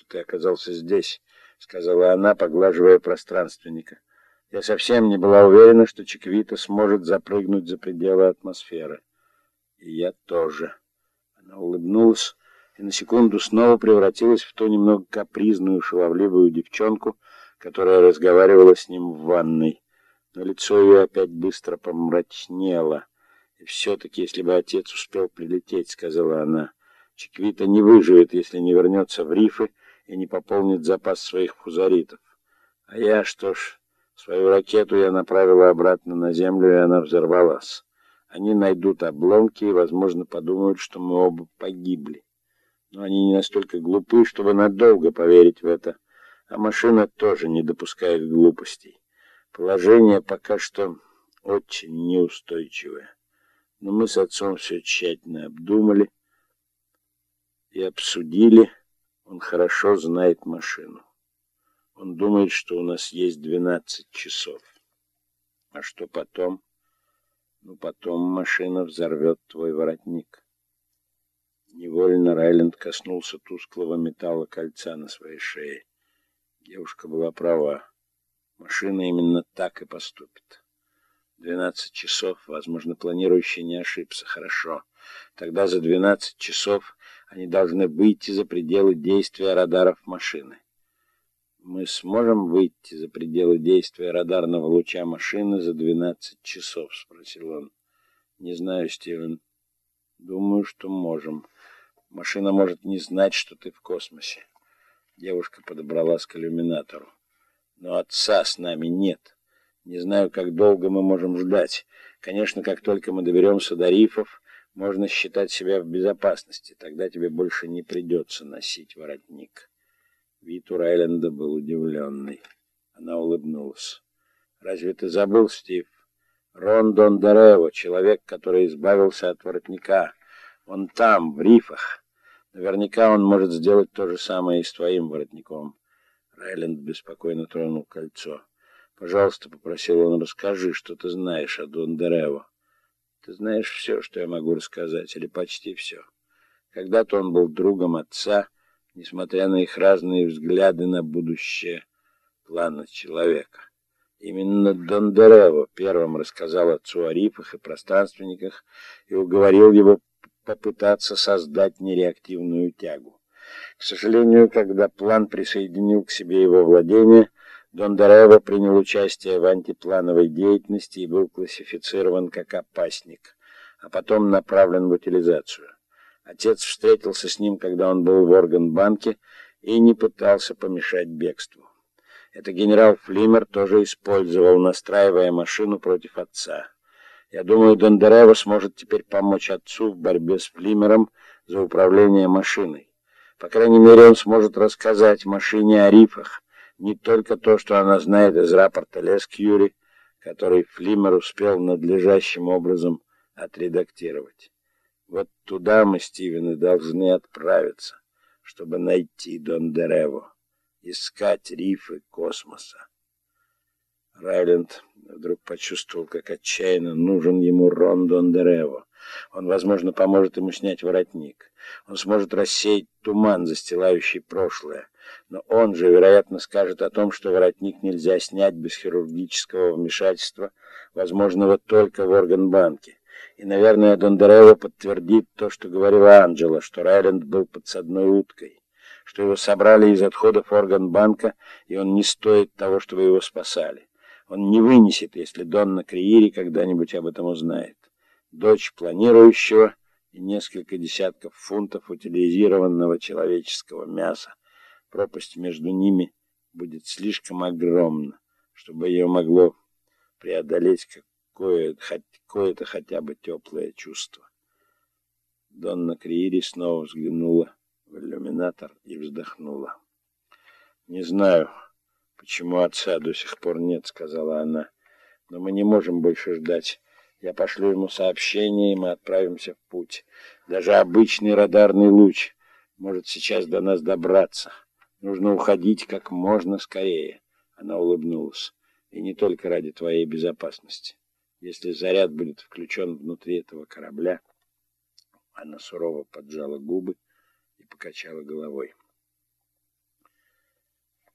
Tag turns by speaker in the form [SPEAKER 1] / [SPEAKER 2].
[SPEAKER 1] что ты оказался здесь», — сказала она, поглаживая пространственника. «Я совсем не была уверена, что Чиквита сможет запрыгнуть за пределы атмосферы». «И я тоже». Она улыбнулась и на секунду снова превратилась в ту немного капризную, шаловливую девчонку, которая разговаривала с ним в ванной. Но лицо ее опять быстро помрачнело. «И все-таки, если бы отец успел прилететь», — сказала она, — «Чиквита не выживет, если не вернется в рифы и не пополнит запас своих фузаритов. А я, что ж, свою ракету я направила обратно на землю, и она взорвалась. Они найдут обломки и, возможно, подумают, что мы оба погибли. Но они не настолько глупы, чтобы надолго поверить в это, а машина тоже не допускает глупостей. Положение пока что очень неустойчивое. Но мы с отцом все тщательно обдумали и обсудили. Он хорошо знает машину. Он думает, что у нас есть 12 часов. А что потом? Ну, потом машина взорвет твой воротник. Невольно Райленд коснулся тусклого металла кольца на своей шее. Девушка была права. Машина именно так и поступит. Двенадцать часов, возможно, планирующий не ошибся. Хорошо. Тогда за двенадцать часов они должны выйти за пределы действия радаров машины. Мы сможем выйти за пределы действия радарного луча машины за двенадцать часов, спросил он. Не знаю, Стивен. Думаю, что можем. Машина может не знать, что ты в космосе. Девушка подобралась к иллюминатору. Но отца с нами нет. Не знаю, как долго мы можем ждать. Конечно, как только мы доберемся до рифов, можно считать себя в безопасности. Тогда тебе больше не придется носить воротник. Вид у Райленда был удивленный. Она улыбнулась. «Разве ты забыл, Стив? Рон Дондерево, человек, который избавился от воротника. Он там, в рифах. Наверняка он может сделать то же самое и с твоим воротником». Райленд беспокойно тронул кольцо. «Пожалуйста», — попросил он, — «расскажи, что ты знаешь о Дондерево». «Ты знаешь все, что я могу рассказать, или почти все. Когда-то он был другом отца, несмотря на их разные взгляды на будущее плана человека. Именно Дондерево первым рассказал отцу о рифах и пространственниках и уговорил его попытаться создать нереактивную тягу. К сожалению, когда план присоединил к себе его владение, Дондерево принял участие в антиплановой деятельности и был классифицирован как опасник, а потом направлен в утилизацию. Отец встретился с ним, когда он был в органбанке, и не пытался помешать бегству. Это генерал Флимер тоже использовал, настраивая машину против отца. Я думаю, Дондерево сможет теперь помочь отцу в борьбе с Флимером за управление машиной. По крайней мере, он сможет рассказать машине о рифах, не только то, что она знает из рапорта Лескьюри, который Флимер успел надлежащим образом отредактировать. Вот туда мы, Стивен, и должны отправиться, чтобы найти Дондерево, искать рифы космоса. Райленд вдруг почувствовал, как отчаянно нужен ему Рон Дондерево. Он, возможно, поможет ему снять воротник. Он сможет рассеять туман, застилающий прошлое. Но он же, вероятно, скажет о том, что воротник нельзя снять без хирургического вмешательства, возможного только в органбанке. И, наверное, Дондерево подтвердит то, что говорила Анджела, что Райленд был подсадной уткой, что его собрали из отходов органбанка, и он не стоит того, чтобы его спасали. Он не вынесет, если Донна Криири когда-нибудь об этом узнает. Дочь планирующего и несколько десятков фунтов утилизированного человеческого мяса. Пропасть между ними будет слишком огромна, чтобы ее могло преодолеть какое-то какое хотя бы теплое чувство. Донна Криири снова взглянула в иллюминатор и вздохнула. «Не знаю, почему отца до сих пор нет», — сказала она. «Но мы не можем больше ждать. Я пошлю ему сообщение, и мы отправимся в путь. Даже обычный радарный луч может сейчас до нас добраться». Нужно уходить как можно скорее. Она улыбнулась. И не только ради твоей безопасности. Если заряд будет включен внутри этого корабля... Она сурово поджала губы и покачала головой.